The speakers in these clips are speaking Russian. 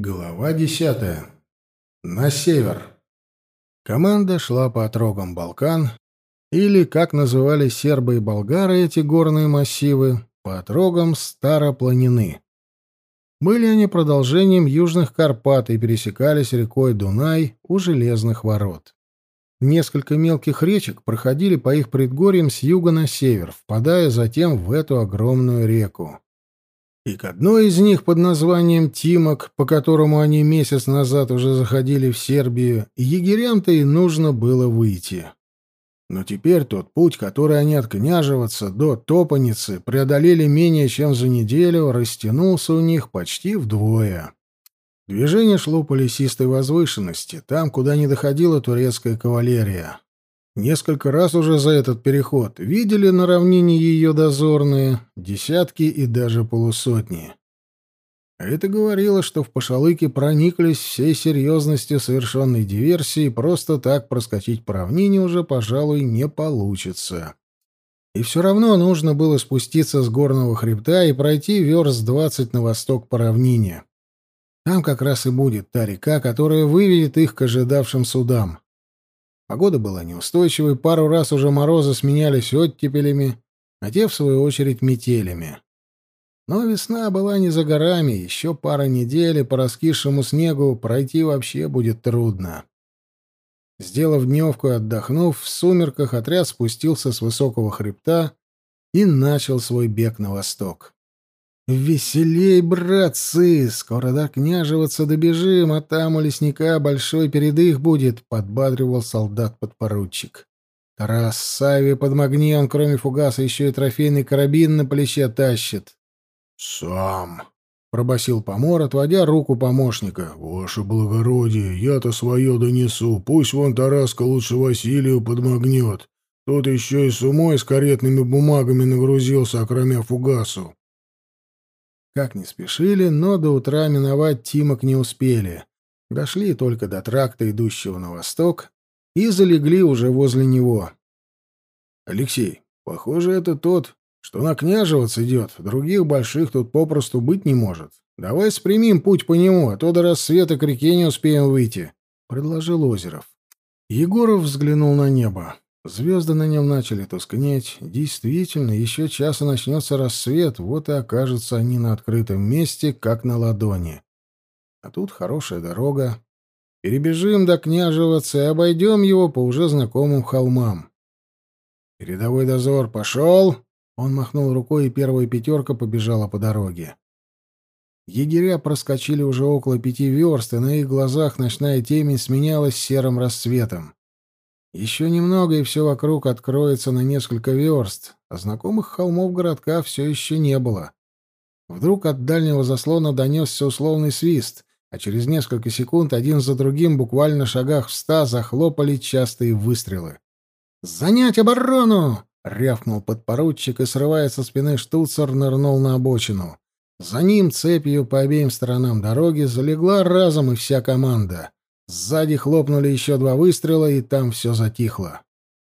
Глава десятая. На север. Команда шла по отрогам Балкан, или, как называли сербы и болгары эти горные массивы, по отрогам Старопланины. Были они продолжением Южных Карпат и пересекались рекой Дунай у Железных ворот. Несколько мелких речек проходили по их предгорьям с юга на север, впадая затем в эту огромную реку. И к одной из них под названием Тимок, по которому они месяц назад уже заходили в Сербию, егерям-то и нужно было выйти. Но теперь тот путь, который они от Княжевца до Топаницы преодолели менее чем за неделю, растянулся у них почти вдвое. Движение шло по лесистой возвышенности, там, куда не доходила турецкая кавалерия. Несколько раз уже за этот переход видели на равнине ее дозорные, десятки и даже полусотни. А это говорило, что в Пашалыке прониклись всей серьезностью совершенной диверсии, просто так проскочить по равнине уже, пожалуй, не получится. И все равно нужно было спуститься с горного хребта и пройти верст двадцать на восток по равнине. Там как раз и будет та река, которая выведет их к ожидавшим судам. Погода была неустойчивой, пару раз уже морозы сменялись оттепелями, а те, в свою очередь, метелями. Но весна была не за горами, еще пара недель, и по раскисшему снегу пройти вообще будет трудно. Сделав дневку и отдохнув, в сумерках отряд спустился с высокого хребта и начал свой бег на восток. «Веселей, братцы! Скоро до княжеваться добежим, а там у лесника большой передых будет», — подбадривал солдат-подпоручик. «Тарас Сави подмогни, он кроме фугаса еще и трофейный карабин на плече тащит». «Сам», — пробасил помор, отводя руку помощника. «Ваше благородие, я-то свое донесу. Пусть вон Тараска лучше Василию подмогнет. Тот еще и с умой с каретными бумагами нагрузился, окромя фугасу». Как не спешили, но до утра миновать Тимок не успели. Дошли только до тракта, идущего на восток, и залегли уже возле него. «Алексей, похоже, это тот, что на княжевец идет. Других больших тут попросту быть не может. Давай спрямим путь по нему, а то до рассвета к реке не успеем выйти», — предложил Озеров. Егоров взглянул на небо. Звезды на нем начали тускнеть. Действительно, еще час и начнется рассвет, вот и окажутся они на открытом месте, как на ладони. А тут хорошая дорога. Перебежим до княжевца и обойдем его по уже знакомым холмам. «Передовой дозор пошел!» Он махнул рукой, и первая пятерка побежала по дороге. Егеря проскочили уже около пяти верст, и на их глазах ночная темень сменялась серым рассветом. Еще немного, и все вокруг откроется на несколько верст, а знакомых холмов городка все еще не было. Вдруг от дальнего заслона донесся условный свист, а через несколько секунд один за другим, буквально шагах в ста, захлопали частые выстрелы. «Занять оборону!» — рявкнул подпоручик и, срывая со спины штуцер, нырнул на обочину. За ним цепью по обеим сторонам дороги залегла разом и вся команда. Сзади хлопнули еще два выстрела, и там все затихло.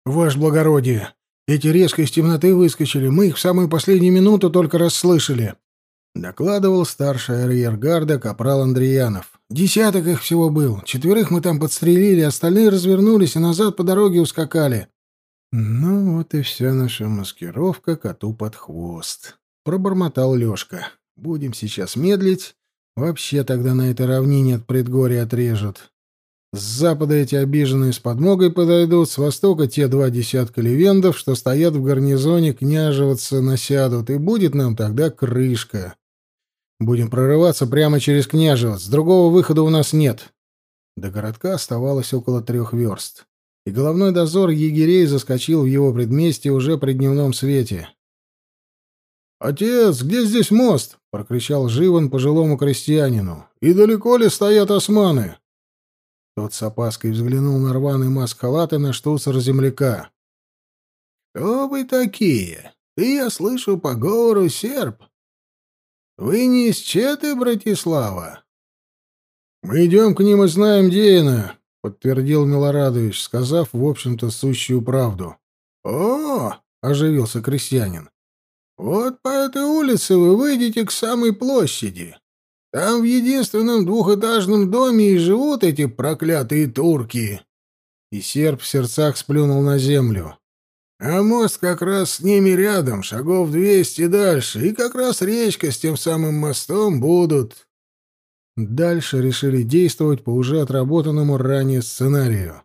«Ваше благородие, эти резко из темноты выскочили, мы их в самую последнюю минуту только расслышали», — докладывал старший арьергарда капрал Андреянов. «Десяток их всего был, четверых мы там подстрелили, остальные развернулись и назад по дороге ускакали». «Ну вот и вся наша маскировка коту под хвост», — пробормотал Лешка. «Будем сейчас медлить. Вообще тогда на этой равнине от предгорья отрежут. С запада эти обиженные с подмогой подойдут, с востока те два десятка левендов, что стоят в гарнизоне, княжеваться насядут, и будет нам тогда крышка. Будем прорываться прямо через княжевец, другого выхода у нас нет. До городка оставалось около трех верст, и головной дозор егерей заскочил в его предместье уже при дневном свете. «Отец, где здесь мост?» — прокричал Живан пожилому крестьянину. «И далеко ли стоят османы?» Тот с опаской взглянул на рваный маск-халат и на штуцер земляка. «Кто вы такие? Ты, я слышу, по говору серб. Вы не из Четы, Братислава?» «Мы идем к ним и знаем Деяна», — подтвердил Милорадович, сказав, в общем-то, сущую правду. «О!» — оживился крестьянин. «Вот по этой улице вы выйдете к самой площади. Там в единственном двухэтажном доме и живут эти проклятые турки. И серп в сердцах сплюнул на землю. А мост как раз с ними рядом, шагов двести дальше, и как раз речка с тем самым мостом будут. Дальше решили действовать по уже отработанному ранее сценарию.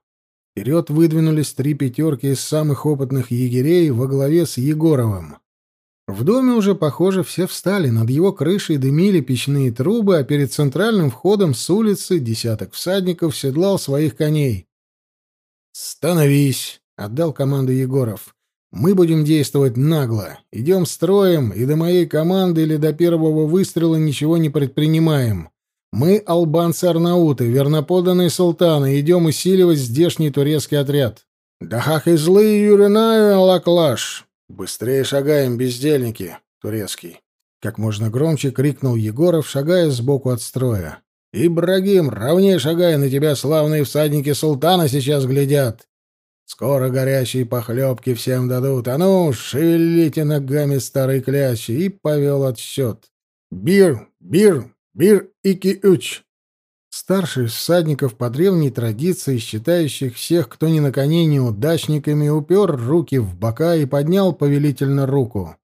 Вперед выдвинулись три пятерки из самых опытных егерей во главе с Егоровым. В доме уже, похоже, все встали, над его крышей дымили печные трубы, а перед центральным входом с улицы десяток всадников седлал своих коней. «Становись!» Отдал команду Егоров. Мы будем действовать нагло. Идем строем, и до моей команды или до первого выстрела ничего не предпринимаем. Мы, албанцы-арнауты, верноподанные султаны, идем усиливать здешний турецкий отряд. Да хах и злые юринаю лаклаш. Быстрее шагаем, бездельники, турецкий. Как можно громче крикнул Егоров, шагая сбоку от строя. «Ибрагим, ровнее шагай, на тебя славные всадники султана сейчас глядят!» Скоро горячие похлебки всем дадут. А ну, шевелите ногами старой клячи!» И повел отсчет. «Бир! Бир! Бир и киуч!» Старший из всадников по древней традиции, считающих всех, кто не на коне, неудачниками, упер руки в бока и поднял повелительно руку.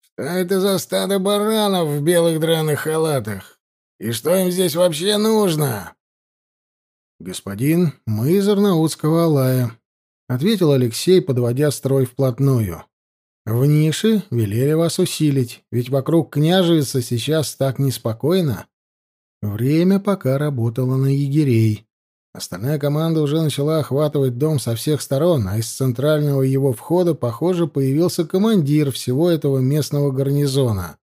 «Что это за стадо баранов в белых драных халатах? И что им здесь вообще нужно?» «Господин, мы из Арнаутского Алая», — ответил Алексей, подводя строй вплотную. «В нише велели вас усилить, ведь вокруг княжицы сейчас так неспокойно. Время пока работало на егерей. Остальная команда уже начала охватывать дом со всех сторон, а из центрального его входа, похоже, появился командир всего этого местного гарнизона.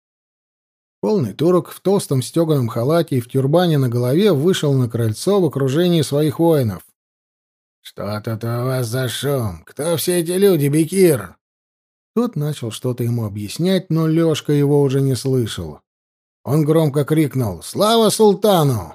Полный турок в толстом стеганом халате и в тюрбане на голове вышел на крыльцо в окружении своих воинов. «Что тут у вас за шум? Кто все эти люди, Бекир?» Тот начал что-то ему объяснять, но Лёшка его уже не слышал. Он громко крикнул «Слава султану!»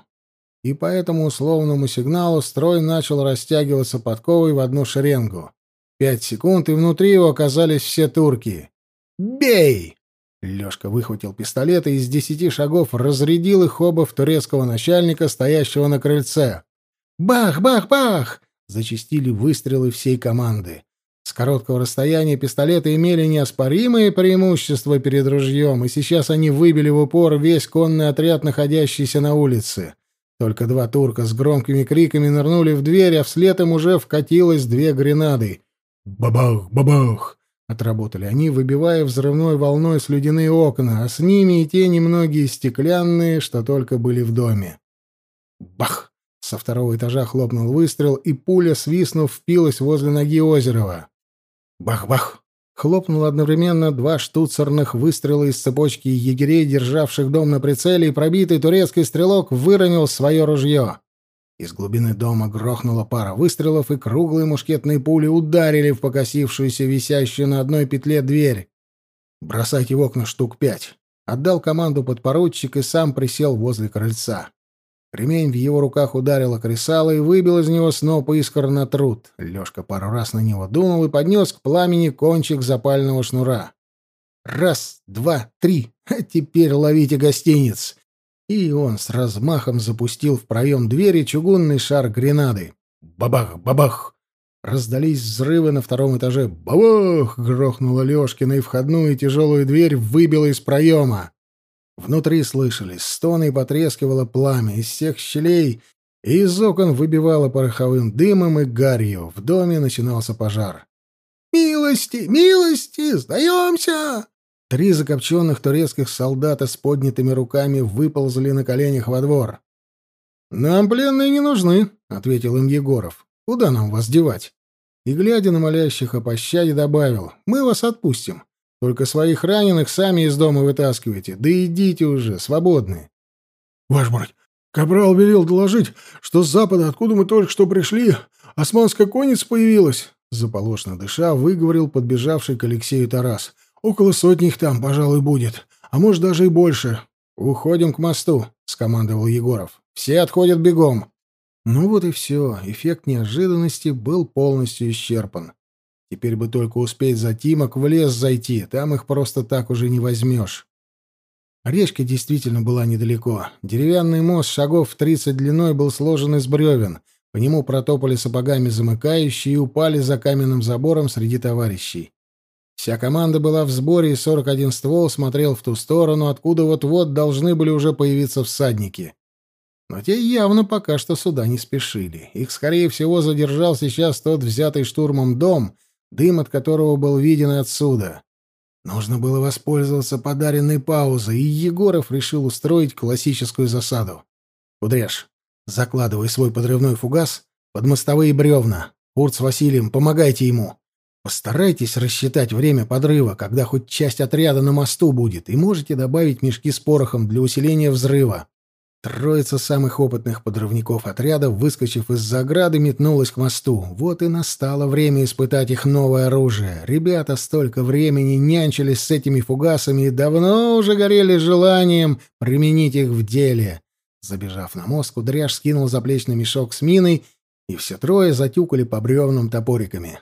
И по этому условному сигналу строй начал растягиваться подковой в одну шеренгу. Пять секунд, и внутри его оказались все турки. «Бей!» Лёшка выхватил пистолет и из десяти шагов разрядил их оба в турецкого начальника, стоящего на крыльце. «Бах! Бах! Бах!» Зачистили выстрелы всей команды. С короткого расстояния пистолеты имели неоспоримые преимущества перед ружьем, и сейчас они выбили в упор весь конный отряд, находящийся на улице. Только два турка с громкими криками нырнули в дверь, а вслед им уже вкатилось две гренады. «Бабах! Бабах!» Отработали они, выбивая взрывной волной слюдяные окна, а с ними и те немногие стеклянные, что только были в доме. Бах! Со второго этажа хлопнул выстрел, и пуля, свистнув, впилась возле ноги Озерова. Бах-бах! Хлопнуло одновременно два штуцерных выстрела из цепочки егерей, державших дом на прицеле, и пробитый турецкий стрелок выронил свое ружье. Из глубины дома грохнула пара выстрелов, и круглые мушкетные пули ударили в покосившуюся, висящую на одной петле дверь. «Бросайте в окна штук пять». Отдал команду подпоручик и сам присел возле крыльца. Ремень в его руках ударила кресало и выбил из него сноп искр на труд. Лёшка пару раз на него дунул и поднес к пламени кончик запального шнура. Раз, два, три. А теперь ловите гостиниц. И он с размахом запустил в проем двери чугунный шар гренады. Бабах, бабах. Раздались взрывы на втором этаже. Бабах! Грохнула Лёшкина, и входную тяжелую дверь выбила из проема. Внутри слышались стоны и потрескивало пламя из всех щелей, и из окон выбивало пороховым дымом и гарью. В доме начинался пожар. «Милости! Милости! Сдаемся!» Три закопченных турецких солдата с поднятыми руками выползли на коленях во двор. «Нам пленные не нужны», — ответил им Егоров. «Куда нам вас девать?» И, глядя на молящих о пощаде, добавил, «Мы вас отпустим. Только своих раненых сами из дома вытаскивайте. Да идите уже, свободны. — Ваш брать, Капрал велел доложить, что с запада, откуда мы только что пришли, османская конница появилась. Заполошно дыша, выговорил подбежавший к Алексею Тарас. Около сотни их там, пожалуй, будет. А может, даже и больше. «Уходим к мосту», — скомандовал Егоров. «Все отходят бегом». Ну вот и все. Эффект неожиданности был полностью исчерпан. Теперь бы только успеть за Тимок в лес зайти, там их просто так уже не возьмешь. Речка действительно была недалеко. Деревянный мост шагов в тридцать длиной был сложен из бревен. По нему протопали сапогами замыкающие и упали за каменным забором среди товарищей. Вся команда была в сборе, и сорок один ствол смотрел в ту сторону, откуда вот-вот должны были уже появиться всадники. Но те явно пока что сюда не спешили. Их, скорее всего, задержал сейчас тот взятый штурмом дом, дым от которого был виден отсюда. Нужно было воспользоваться подаренной паузой, и Егоров решил устроить классическую засаду. «Кудряш, закладывай свой подрывной фугас под мостовые бревна. Урт с Василием, помогайте ему. Постарайтесь рассчитать время подрыва, когда хоть часть отряда на мосту будет, и можете добавить мешки с порохом для усиления взрыва. Троица самых опытных подрывников отряда, выскочив из-за ограды, метнулась к мосту. Вот и настало время испытать их новое оружие. Ребята столько времени нянчились с этими фугасами и давно уже горели желанием применить их в деле. Забежав на мост, Кудряш скинул заплечный мешок с миной, и все трое затюкали по бревнам топориками.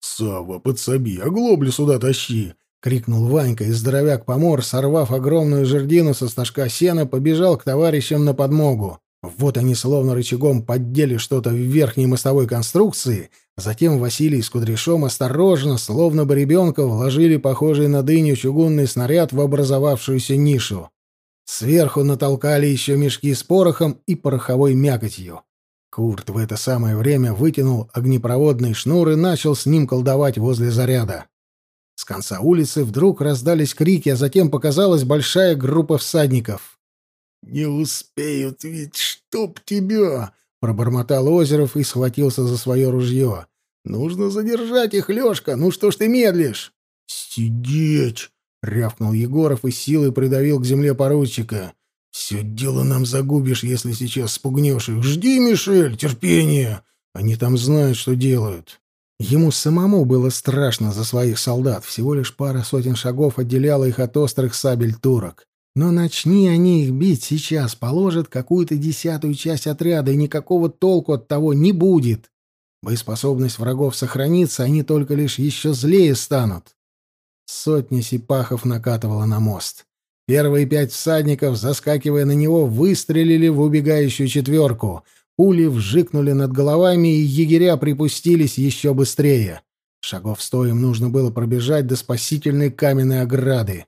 «Савва, подсоби, оглоблю сюда тащи!» — крикнул Ванька, и здоровяк-помор, сорвав огромную жердину со стажка сена, побежал к товарищам на подмогу. Вот они словно рычагом поддели что-то в верхней мостовой конструкции, затем Василий с Кудряшом осторожно, словно бы ребенка, вложили похожий на дыню чугунный снаряд в образовавшуюся нишу. Сверху натолкали еще мешки с порохом и пороховой мякотью. Курт в это самое время вытянул огнепроводный шнур и начал с ним колдовать возле заряда. С конца улицы вдруг раздались крики, а затем показалась большая группа всадников. «Не успеют ведь, чтоб тебя!» — пробормотал Озеров и схватился за свое ружье. «Нужно задержать их, Лешка! Ну что ж ты медлишь?» «Сидеть!» — рявкнул Егоров и силой придавил к земле поручика. «Все дело нам загубишь, если сейчас спугнешь их. Жди, Мишель, терпение! Они там знают, что делают». Ему самому было страшно за своих солдат, всего лишь пара сотен шагов отделяла их от острых сабель турок. Но начни они их бить сейчас, положат какую-то десятую часть отряда, и никакого толку от того не будет. Боеспособность врагов сохранится, они только лишь еще злее станут. Сотня сипахов накатывала на мост. Первые пять всадников, заскакивая на него, выстрелили в убегающую четверку — Пули вжикнули над головами, и егеря припустились еще быстрее. Шагов сто им нужно было пробежать до спасительной каменной ограды.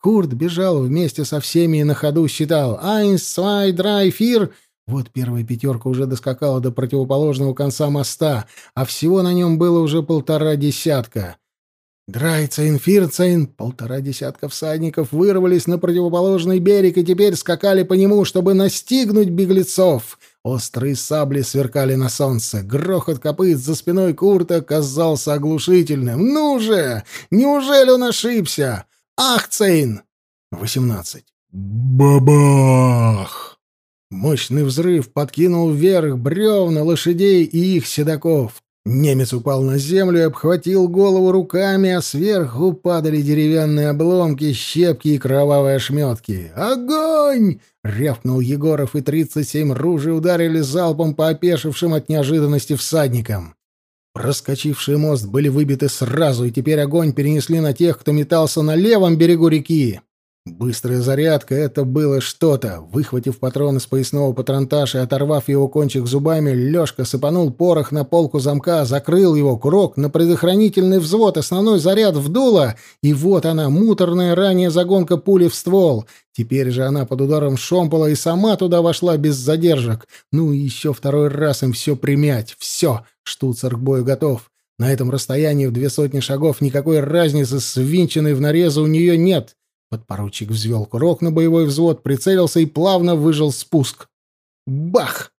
Курт бежал вместе со всеми и на ходу считал «Айнс, свай, драй, фир!» Вот первая пятерка уже доскакала до противоположного конца моста, а всего на нем было уже полтора десятка. Драйцейн, Фирцейн, полтора десятка всадников вырвались на противоположный берег и теперь скакали по нему, чтобы настигнуть беглецов. Острые сабли сверкали на солнце. Грохот копыт за спиной Курта казался оглушительным. «Ну же! Неужели он ошибся? Ахцейн!» «Восемнадцать». «Бабах!» Мощный взрыв подкинул вверх бревна лошадей и их седаков. Немец упал на землю обхватил голову руками, а сверху падали деревянные обломки, щепки и кровавые ошметки. «Огонь!» — рявкнул Егоров, и тридцать семь ружей ударили залпом по опешившим от неожиданности всадникам. Проскочившие мост были выбиты сразу, и теперь огонь перенесли на тех, кто метался на левом берегу реки. Быстрая зарядка — это было что-то. Выхватив патрон из поясного патронташа и оторвав его кончик зубами, Лёшка сыпанул порох на полку замка, закрыл его, курок на предохранительный взвод, основной заряд в дуло, и вот она, муторная ранее загонка пули в ствол. Теперь же она под ударом шомпола и сама туда вошла без задержек. Ну и еще второй раз им все примять. Все, штуцер к бою готов. На этом расстоянии в две сотни шагов никакой разницы с винченной в нарезы у нее нет. Подпоручик взвел курок на боевой взвод, прицелился и плавно выжил спуск. Бах!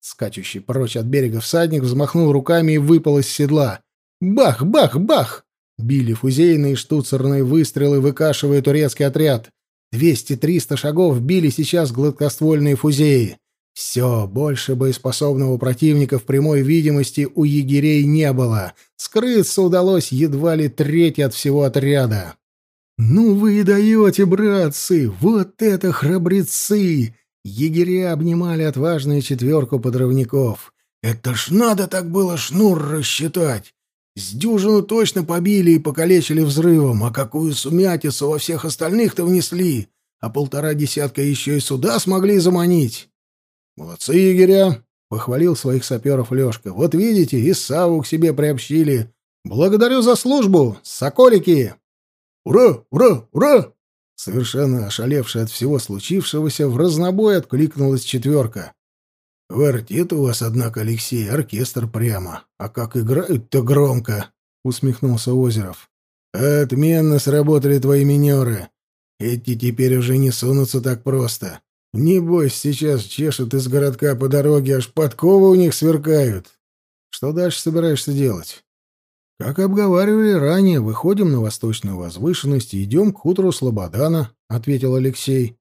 Скачущий прочь от берега всадник взмахнул руками и выпал из седла. Бах! Бах! Бах! Били фузейные штуцерные выстрелы, выкашивая турецкий отряд. Двести-триста шагов били сейчас гладкоствольные фузеи. Все, больше боеспособного противника в прямой видимости у егерей не было. Скрыться удалось едва ли треть от всего отряда. «Ну вы и даете, братцы! Вот это храбрецы!» Егеря обнимали отважную четверку подрывников. «Это ж надо так было шнур рассчитать! С дюжину точно побили и покалечили взрывом, а какую сумятицу во всех остальных-то внесли! а полтора десятка еще и сюда смогли заманить. Молодцы, егеря, похвалил своих саперов Лешка. Вот видите, и Саву к себе приобщили. Благодарю за службу, соколики. Ура, ура, ура! Совершенно ошалевшая от всего случившегося, в разнобой откликнулась четверка. «Квартет у вас, однако, Алексей, оркестр прямо. А как играют-то громко!» — усмехнулся Озеров. «Отменно сработали твои минеры. Эти теперь уже не сунутся так просто. Небось, сейчас чешут из городка по дороге, аж подковы у них сверкают. Что дальше собираешься делать?» «Как обговаривали ранее, выходим на восточную возвышенность и идем к хутору Слободана», — ответил Алексей.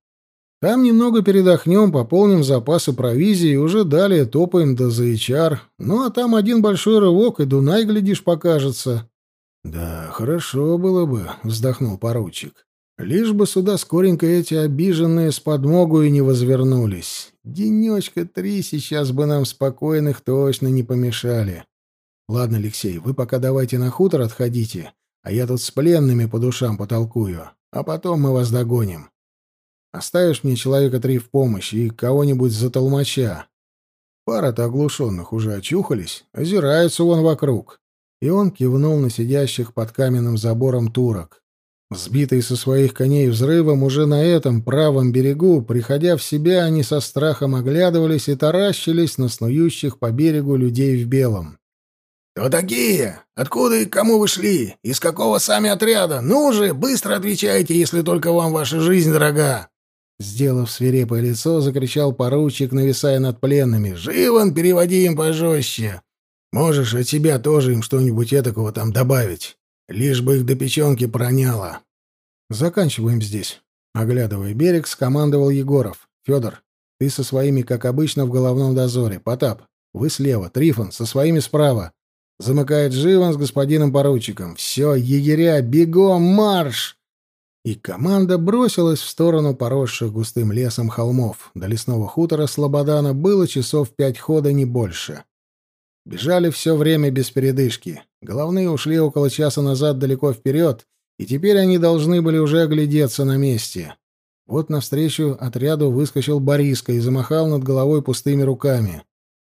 Там немного передохнем, пополним запасы провизии и уже далее топаем до Заичар. Ну, а там один большой рывок, и Дунай, глядишь, покажется. — Да, хорошо было бы, — вздохнул поручик. — Лишь бы сюда скоренько эти обиженные с подмогу и не возвернулись. Денечка три сейчас бы нам спокойных точно не помешали. Ладно, Алексей, вы пока давайте на хутор отходите, а я тут с пленными по душам потолкую, а потом мы вас догоним. Оставишь мне человека три в помощь и кого-нибудь за толмача. Пара-то оглушенных уже очухались, озираются вон вокруг. И он кивнул на сидящих под каменным забором турок. Сбитые со своих коней взрывом уже на этом правом берегу, приходя в себя, они со страхом оглядывались и таращились на снующих по берегу людей в белом. «Кто такие? Откуда и к кому вы шли? Из какого сами отряда? Ну же, быстро отвечайте, если только вам ваша жизнь дорога!» Сделав свирепое лицо, закричал поручик, нависая над пленными. «Живан, переводи им пожестче! Можешь от себя тоже им что-нибудь этакого там добавить, лишь бы их до печенки проняло!» «Заканчиваем здесь», — оглядывая берег, скомандовал Егоров. «Федор, ты со своими, как обычно, в головном дозоре. Потап, вы слева, Трифон со своими справа. Замыкает Живан с господином поручиком. Все, егеря, бегом, марш!» И команда бросилась в сторону поросших густым лесом холмов. До лесного хутора Слободана было часов пять хода, не больше. Бежали все время без передышки. Головные ушли около часа назад далеко вперед, и теперь они должны были уже оглядеться на месте. Вот навстречу отряду выскочил Бориска и замахал над головой пустыми руками.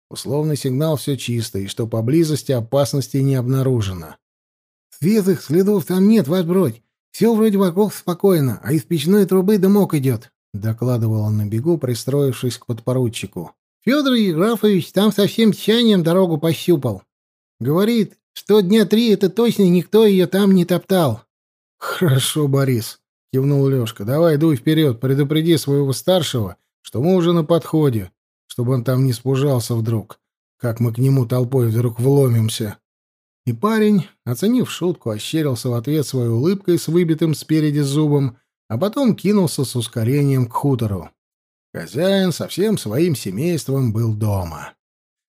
Условный сигнал все чисто, и что поблизости опасности не обнаружено. «Светлых следов там нет, ваш бродь. Все вроде вокруг спокойно, а из печной трубы дымок идет», — докладывал он на бегу, пристроившись к подпоручику. «Федор Евграфович там со всем тщанием дорогу пощупал. Говорит, что дня три это точно никто ее там не топтал». «Хорошо, Борис», — кивнул Лешка. «Давай дуй вперед, предупреди своего старшего, что мы уже на подходе, чтобы он там не спужался вдруг, как мы к нему толпой вдруг вломимся». И парень, оценив шутку, ощерился в ответ своей улыбкой с выбитым спереди зубом, а потом кинулся с ускорением к хутору. Хозяин со всем своим семейством был дома.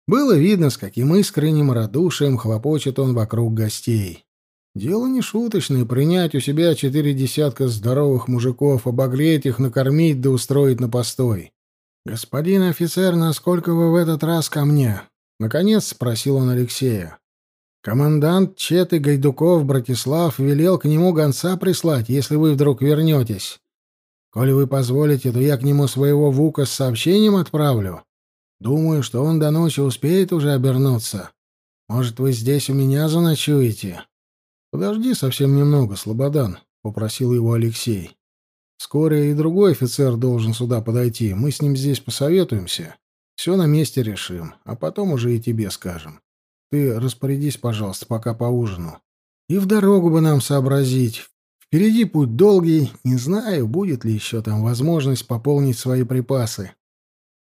Было видно, с каким искренним радушием хлопочет он вокруг гостей. Дело не шуточное — принять у себя четыре десятка здоровых мужиков, обогреть их, накормить да устроить на постой. «Господин офицер, насколько вы в этот раз ко мне?» Наконец спросил он Алексея. Командант Четы Гайдуков Братислав велел к нему гонца прислать, если вы вдруг вернетесь. Коли вы позволите, то я к нему своего Вука с сообщением отправлю. Думаю, что он до ночи успеет уже обернуться. Может, вы здесь у меня заночуете? Подожди совсем немного, Слободан, — попросил его Алексей. Скоро и другой офицер должен сюда подойти. Мы с ним здесь посоветуемся. Все на месте решим, а потом уже и тебе скажем. Ты распорядись, пожалуйста, пока поужину. И в дорогу бы нам сообразить. Впереди путь долгий, не знаю, будет ли еще там возможность пополнить свои припасы.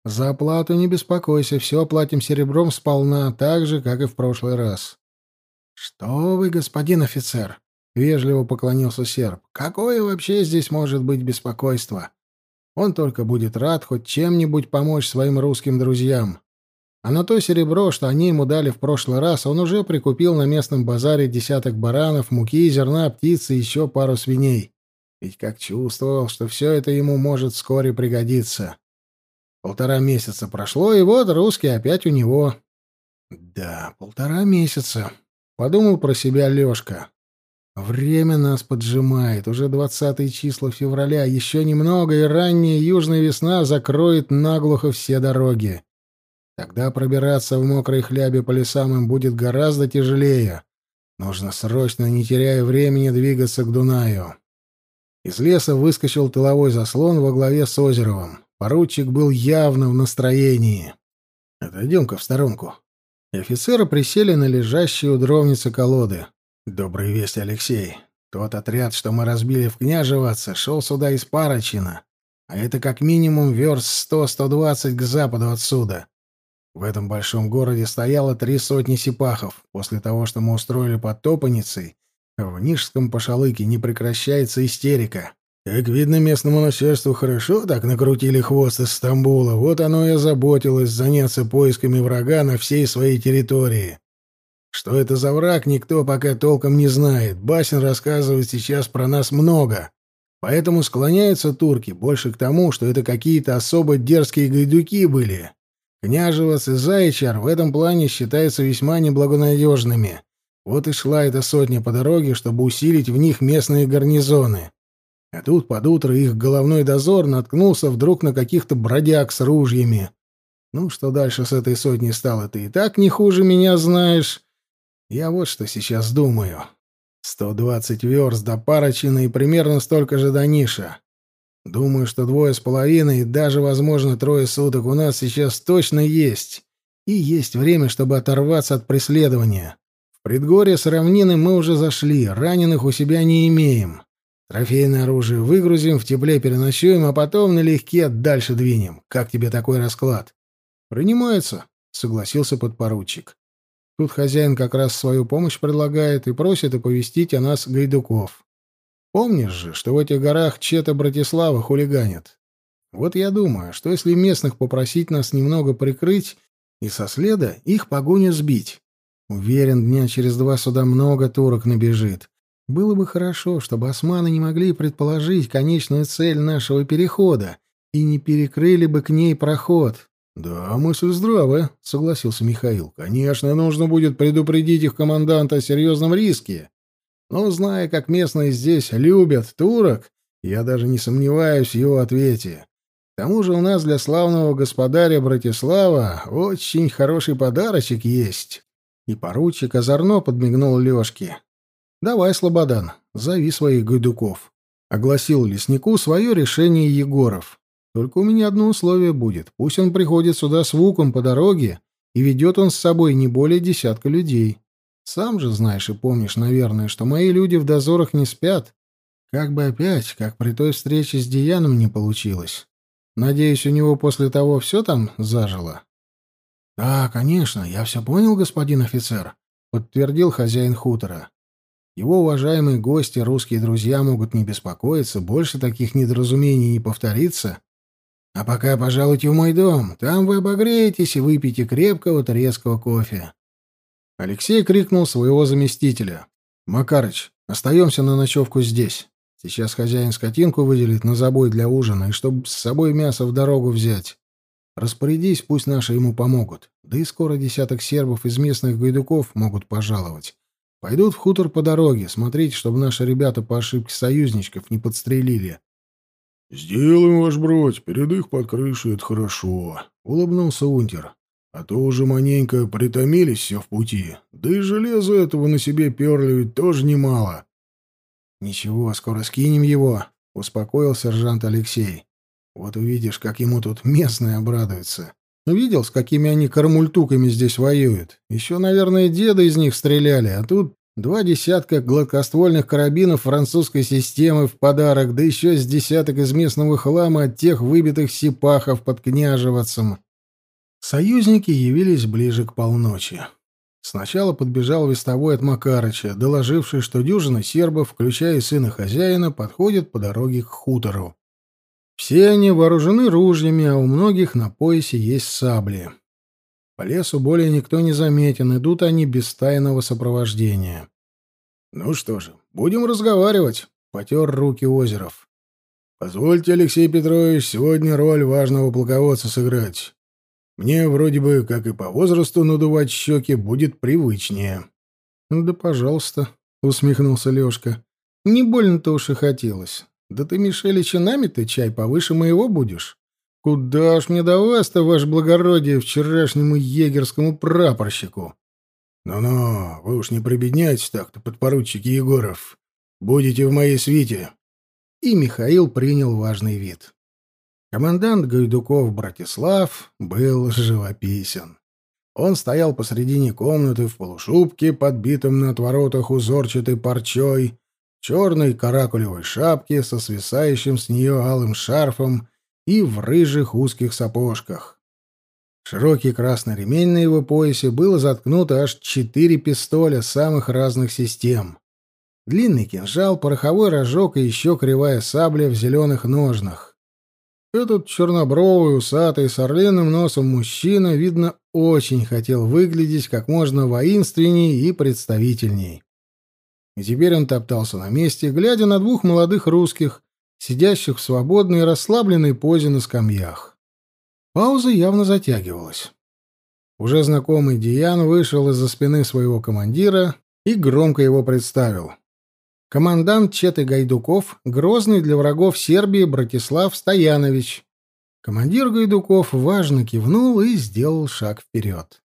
За оплату не беспокойся, все оплатим серебром сполна, так же, как и в прошлый раз. — Что вы, господин офицер? — вежливо поклонился серб. — Какое вообще здесь может быть беспокойство? Он только будет рад хоть чем-нибудь помочь своим русским друзьям. А на то серебро, что они ему дали в прошлый раз, он уже прикупил на местном базаре десяток баранов, муки, зерна, птицы и еще пару свиней. Ведь как чувствовал, что все это ему может вскоре пригодиться. Полтора месяца прошло, и вот русский опять у него. Да, полтора месяца. Подумал про себя Лешка. Время нас поджимает. Уже двадцатые числа февраля. Еще немного, и ранняя южная весна закроет наглухо все дороги. Тогда пробираться в мокрой хлябе по лесам им будет гораздо тяжелее. Нужно срочно, не теряя времени, двигаться к Дунаю. Из леса выскочил тыловой заслон во главе с Озеровым. Поручик был явно в настроении. «Отойдем-ка в сторонку». И офицеры присели на лежащие у дровницы колоды. «Добрая весть, Алексей. Тот отряд, что мы разбили в Княжеватце, шел сюда из Парочина, а это как минимум верст сто-сто двадцать к западу отсюда. В этом большом городе стояло три сотни сипахов. После того, что мы устроили под Топаницей, в Нижском пошалыке не прекращается истерика. Как видно, местному начальству хорошо так накрутили хвост из Стамбула, вот оно и озаботилось заняться поисками врага на всей своей территории. Что это за враг, никто пока толком не знает. Басин рассказывает сейчас про нас много. Поэтому склоняются турки больше к тому, что это какие-то особо дерзкие гайдуки были. Княжевец и Зайчар в этом плане считаются весьма неблагонадежными. Вот и шла эта сотня по дороге, чтобы усилить в них местные гарнизоны. А тут под утро их головной дозор наткнулся вдруг на каких-то бродяг с ружьями. Ну, что дальше с этой сотней стало, ты и так не хуже меня знаешь. Я вот что сейчас думаю. Сто двадцать верст до Парочина и примерно столько же до Ниша. Думаю, что двое с половиной и даже, возможно, трое суток у нас сейчас точно есть. И есть время, чтобы оторваться от преследования. В предгорье с равнины мы уже зашли, раненых у себя не имеем. Трофейное оружие выгрузим, в тепле переночуем, а потом налегке дальше двинем. Как тебе такой расклад? Принимается, согласился подпоручик. Тут хозяин как раз свою помощь предлагает и просит оповестить о нас гайдуков. Помнишь же, что в этих горах Чета Братислава хулиганят? Вот я думаю, что если местных попросить нас немного прикрыть и со следа их погоню сбить. Уверен, дня через два сюда много турок набежит. Было бы хорошо, чтобы османы не могли предположить конечную цель нашего перехода и не перекрыли бы к ней проход. «Да, мысль здравая», — согласился Михаил. «Конечно, нужно будет предупредить их команданта о серьезном риске. Но, зная, как местные здесь любят турок, я даже не сомневаюсь в его ответе. К тому же у нас для славного господаря Братислава очень хороший подарочек есть». И поручик озорно подмигнул Лёшке. «Давай, Слободан, зови своих гайдуков», — огласил леснику свое решение Егоров. Только у меня одно условие будет. Пусть он приходит сюда с вуком по дороге, и ведет он с собой не более десятка людей. Сам же знаешь и помнишь, наверное, что мои люди в дозорах не спят. Как бы опять, как при той встрече с Дияном не получилось. Надеюсь, у него после того все там зажило? — Да, конечно, я все понял, господин офицер, — подтвердил хозяин хутора. Его уважаемые гости, русские друзья, могут не беспокоиться, больше таких недоразумений не повторится. А пока пожалуйте в мой дом. Там вы обогреетесь и выпьете крепкого турецкого кофе. Алексей крикнул своего заместителя. «Макарыч, остаемся на ночевку здесь. Сейчас хозяин скотинку выделит на забой для ужина, и чтобы с собой мясо в дорогу взять. Распорядись, пусть наши ему помогут. Да и скоро десяток сербов из местных гайдуков могут пожаловать. Пойдут в хутор по дороге. Смотрите, чтобы наши ребята по ошибке союзничков не подстрелили. — Сделаем, ваш бродь, перед их под крышей, это хорошо, — улыбнулся Унтер. — А то уже маненько притомились все в пути. Да и железа этого на себе перли ведь тоже немало. — Ничего, скоро скинем его, — успокоил сержант Алексей. — Вот увидишь, как ему тут местные обрадуются. Видел, с какими они кармультуками здесь воюют? Еще, наверное, деды из них стреляли, а тут Два десятка гладкоствольных карабинов французской системы в подарок, да еще с десяток из местного хлама от тех выбитых сипахов под княжевацем. Союзники явились ближе к полночи. Сначала подбежал вестовой от Макарыча, доложивший, что дюжина сербов, включая сына хозяина, подходит по дороге к хутору. Все они вооружены ружьями, а у многих на поясе есть сабли. По лесу более никто не заметен, идут они без тайного сопровождения. «Ну что же, будем разговаривать», — потер руки Озеров. «Позвольте, Алексей Петрович, сегодня роль важного полководца сыграть. Мне вроде бы, как и по возрасту, надувать щеки будет привычнее». «Да, пожалуйста», — усмехнулся Лёшка. «Не больно-то уж и хотелось. Да ты, Мишелича, нами-то чай повыше моего будешь? Куда ж мне до вас-то, ваше благородие, вчерашнему егерскому прапорщику?» «Ну-ну, вы уж не прибедняйтесь так-то, подпоручик Егоров. Будете в моей свите». И Михаил принял важный вид. Командант Гайдуков Братислав был живописен. Он стоял посредине комнаты в полушубке, подбитом на отворотах узорчатой парчой, черной каракулевой шапке со свисающим с нее алым шарфом и в рыжих узких сапожках. Широкий красный ремень на его поясе было заткнуто аж четыре пистоля самых разных систем. Длинный кинжал, пороховой рожок и еще кривая сабля в зеленых ножнах. Этот чернобровый, усатый, с орлиным носом мужчина, видно, очень хотел выглядеть как можно воинственней и представительней. И теперь он топтался на месте, глядя на двух молодых русских, сидящих в свободной и расслабленной позе на скамьях. Пауза явно затягивалась. Уже знакомый Диан вышел из-за спины своего командира и громко его представил. Командант Четы Гайдуков, грозный для врагов Сербии Братислав Стоянович. Командир Гайдуков важно кивнул и сделал шаг вперед.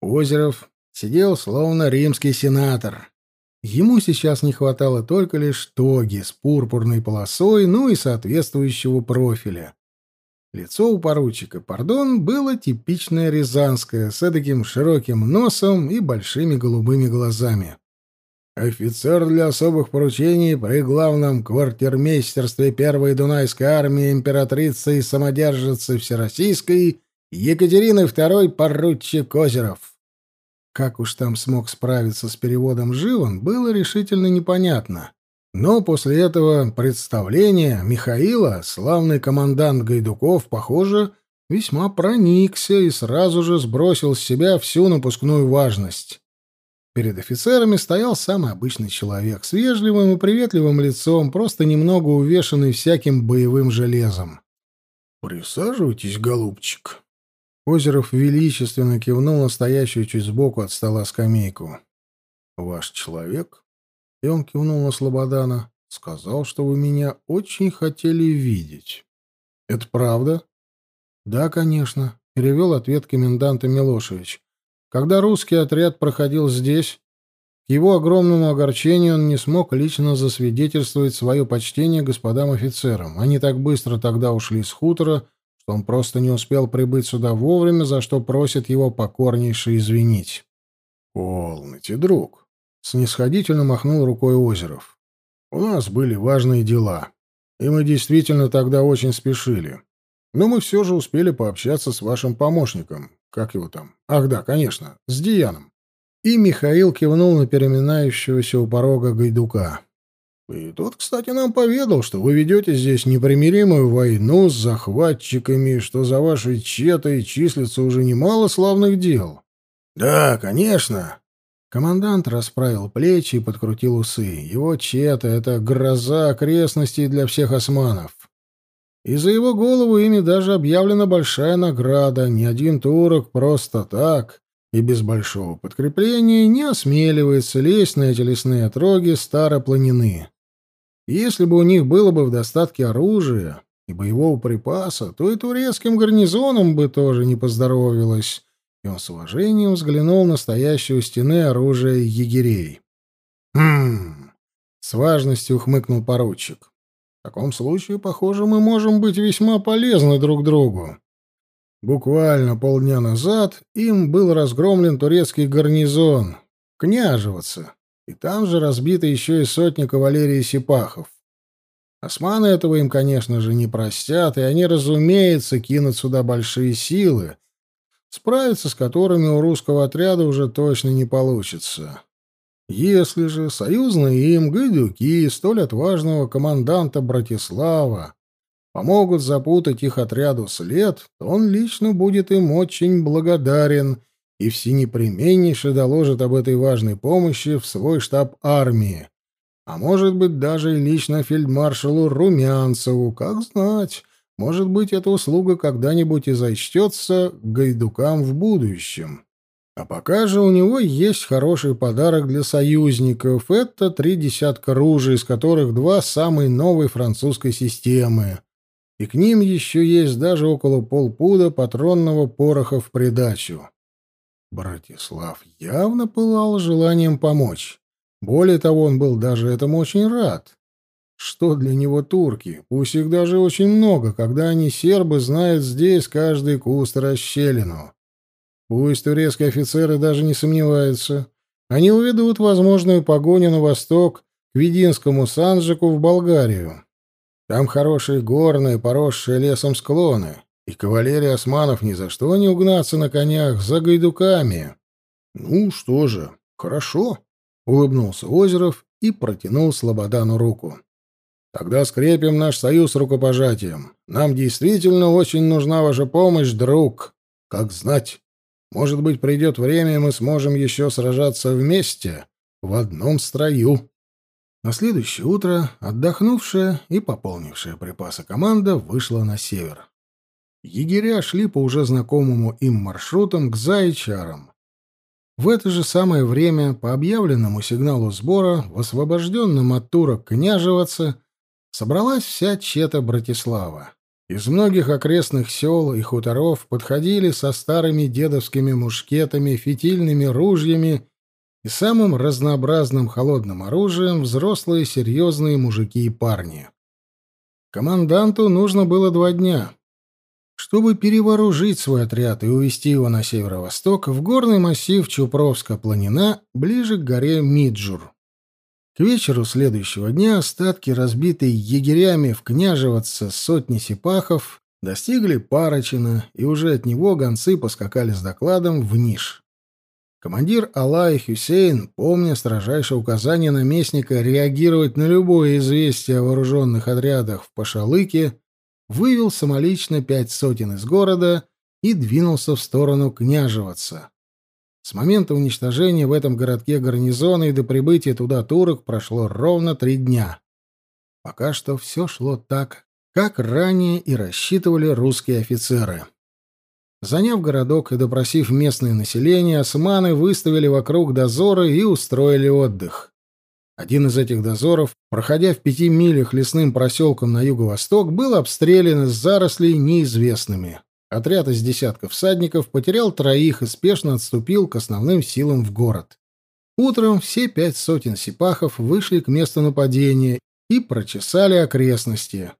Озеров сидел словно римский сенатор. Ему сейчас не хватало только лишь тоги с пурпурной полосой, ну и соответствующего профиля. Лицо у поручика, пардон, было типичное рязанское, с таким широким носом и большими голубыми глазами. Офицер для особых поручений при главном квартирмейстерстве Первой Дунайской армии императрицы и самодержицы Всероссийской Екатерины II поручик Озеров. Как уж там смог справиться с переводом Живан, было решительно непонятно. Но после этого представления Михаила славный командант Гайдуков, похоже, весьма проникся и сразу же сбросил с себя всю напускную важность. Перед офицерами стоял самый обычный человек с вежливым и приветливым лицом, просто немного увешанный всяким боевым железом. «Присаживайтесь, голубчик». Озеров величественно кивнул на стоящую чуть сбоку от стола скамейку. «Ваш человек и он кивнул на Слободана. «Сказал, что вы меня очень хотели видеть». «Это правда?» «Да, конечно», — перевел ответ коменданта Милошевич. «Когда русский отряд проходил здесь, к его огромному огорчению он не смог лично засвидетельствовать свое почтение господам офицерам. Они так быстро тогда ушли с хутора, что он просто не успел прибыть сюда вовремя, за что просит его покорнейше извинить». «Полноте, друг», Снисходительно махнул рукой Озеров. «У нас были важные дела, и мы действительно тогда очень спешили. Но мы все же успели пообщаться с вашим помощником. Как его там? Ах да, конечно, с Дианом». И Михаил кивнул на переминающегося у порога Гайдука. «И тот, кстати, нам поведал, что вы ведете здесь непримиримую войну с захватчиками, что за вашей четой числится уже немало славных дел». «Да, конечно», Командант расправил плечи и подкрутил усы. Его чета — это гроза окрестностей для всех османов. И за его голову ими даже объявлена большая награда. Ни один турок просто так и без большого подкрепления не осмеливается лезть на эти лесные отроги старопланины. Если бы у них было бы в достатке оружия и боевого припаса, то и турецким гарнизонам бы тоже не поздоровилось и он с уважением взглянул на стоящую у стены оружие егерей. «Хм...» — с важностью ухмыкнул поручик. «В таком случае, похоже, мы можем быть весьма полезны друг другу. Буквально полдня назад им был разгромлен турецкий гарнизон, княжеваться, и там же разбиты еще и сотни кавалерии сипахов. Османы этого им, конечно же, не простят, и они, разумеется, кинут сюда большие силы, справиться с которыми у русского отряда уже точно не получится. Если же союзные им гайдуки столь отважного команданта Братислава помогут запутать их отряду след, то он лично будет им очень благодарен и всенепременнейше доложит об этой важной помощи в свой штаб армии, а может быть даже лично фельдмаршалу Румянцеву, как знать, может быть, эта услуга когда-нибудь и зачтется гайдукам в будущем. А пока же у него есть хороший подарок для союзников. Это три десятка ружей, из которых два самой новой французской системы. И к ним еще есть даже около полпуда патронного пороха в придачу. Братислав явно пылал желанием помочь. Более того, он был даже этому очень рад. Что для него турки? Пусть их даже очень много, когда они, сербы, знают здесь каждый куст расщелину. Пусть турецкие офицеры даже не сомневаются. Они уведут возможную погоню на восток к Вединскому Санджику в Болгарию. Там хорошие горные, поросшие лесом склоны, и кавалерия османов ни за что не угнаться на конях за гайдуками. — Ну что же, хорошо, — улыбнулся Озеров и протянул Слободану руку. Тогда скрепим наш союз рукопожатием. Нам действительно очень нужна ваша помощь, друг. Как знать, может быть, придет время, и мы сможем еще сражаться вместе, в одном строю. На следующее утро отдохнувшая и пополнившая припасы команда вышла на север. Егеря шли по уже знакомому им маршрутам к Заячарам. В это же самое время, по объявленному сигналу сбора, в освобожденном от турок Княжевце собралась вся чета Братислава. Из многих окрестных сел и хуторов подходили со старыми дедовскими мушкетами, фитильными ружьями и самым разнообразным холодным оружием взрослые серьезные мужики и парни. Команданту нужно было два дня, чтобы перевооружить свой отряд и увести его на северо-восток в горный массив Чупровска-Планина, ближе к горе Миджур. К вечеру следующего дня остатки, разбитые егерями в Княжеваце сотни сипахов, достигли Парочина, и уже от него гонцы поскакали с докладом в Ниш. Командир Алай Хюсейн, помня строжайшее указание наместника реагировать на любое известие о вооруженных отрядах в Пашалыке, вывел самолично пять сотен из города и двинулся в сторону княжеваться. С момента уничтожения в этом городке гарнизона и до прибытия туда турок прошло ровно три дня. Пока что все шло так, как ранее и рассчитывали русские офицеры. Заняв городок и допросив местное население, османы выставили вокруг дозоры и устроили отдых. Один из этих дозоров, проходя в пяти милях лесным проселком на юго-восток, был обстрелян из зарослей неизвестными. Отряд из десятков всадников потерял троих и спешно отступил к основным силам в город. Утром все пять сотен сипахов вышли к месту нападения и прочесали окрестности.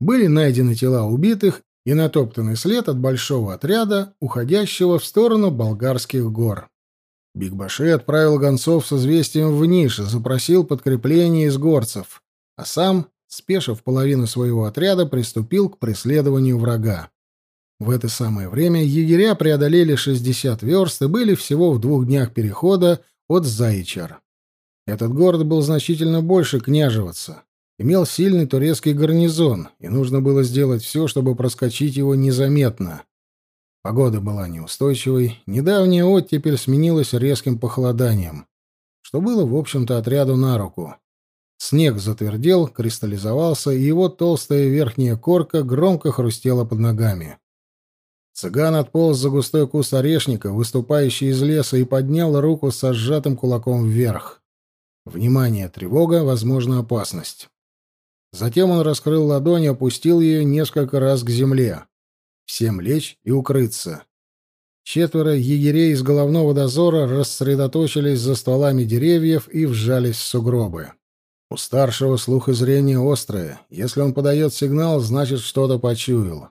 Были найдены тела убитых и натоптанный след от большого отряда, уходящего в сторону болгарских гор. Бигбаши отправил гонцов с известием в Ниш и запросил подкрепление из горцев, а сам, спешив половину своего отряда, приступил к преследованию врага. В это самое время егеря преодолели 60 верст и были всего в двух днях перехода от Заичар. Этот город был значительно больше княжеваться, имел сильный турецкий гарнизон, и нужно было сделать все, чтобы проскочить его незаметно. Погода была неустойчивой, недавняя оттепель сменилась резким похолоданием, что было, в общем-то, отряду на руку. Снег затвердел, кристаллизовался, и его толстая верхняя корка громко хрустела под ногами. Цыган отполз за густой куст орешника, выступающий из леса, и поднял руку со сжатым кулаком вверх. Внимание, тревога, возможна опасность. Затем он раскрыл ладонь и опустил ее несколько раз к земле. Всем лечь и укрыться. Четверо егерей из головного дозора рассредоточились за стволами деревьев и вжались в сугробы. У старшего слух и зрение острое. Если он подает сигнал, значит, что-то почуял.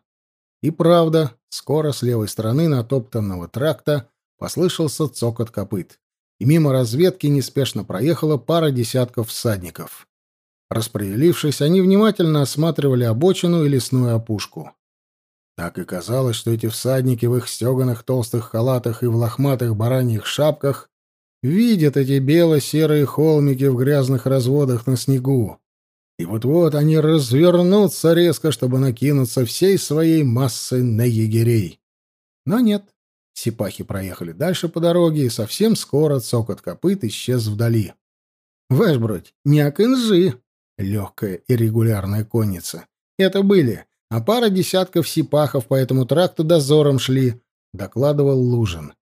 И правда, скоро с левой стороны натоптанного тракта послышался цокот копыт, и мимо разведки неспешно проехала пара десятков всадников. Распределившись, они внимательно осматривали обочину и лесную опушку. Так и казалось, что эти всадники в их стеганых толстых халатах и в лохматых бараньих шапках видят эти бело-серые холмики в грязных разводах на снегу, и вот-вот они развернутся резко, чтобы накинуться всей своей массой на егерей. Но нет. Сипахи проехали дальше по дороге, и совсем скоро цокот копыт исчез вдали. «Ваш бродь, не акинжи!» Легкая и регулярная конница. «Это были, а пара десятков сипахов по этому тракту дозором шли», — докладывал Лужин.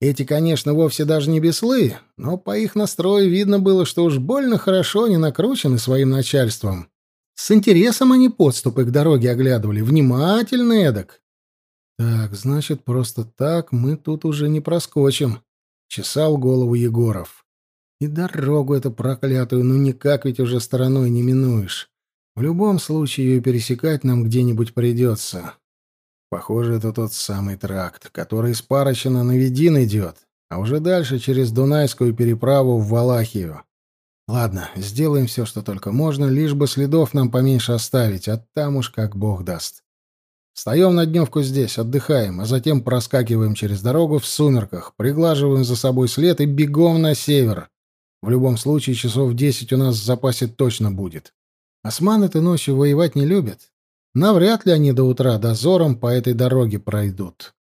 Эти, конечно, вовсе даже не беслы, но по их настрою видно было, что уж больно хорошо они накручены своим начальством. С интересом они подступы к дороге оглядывали, внимательно эдак. Так, значит, просто так мы тут уже не проскочим, чесал голову Егоров. И дорогу эту проклятую ну никак ведь уже стороной не минуешь. В любом случае ее пересекать нам где-нибудь придется. Похоже, это тот самый тракт, который из Парочина на Ведин идет, а уже дальше через Дунайскую переправу в Валахию. Ладно, сделаем все, что только можно, лишь бы следов нам поменьше оставить, а там уж как бог даст. Встаем на дневку здесь, отдыхаем, а затем проскакиваем через дорогу в сумерках, приглаживаем за собой след и бегом на север. В любом случае, часов десять у нас в запасе точно будет. Османы-то ночью воевать не любят. Навряд ли они до утра дозором по этой дороге пройдут.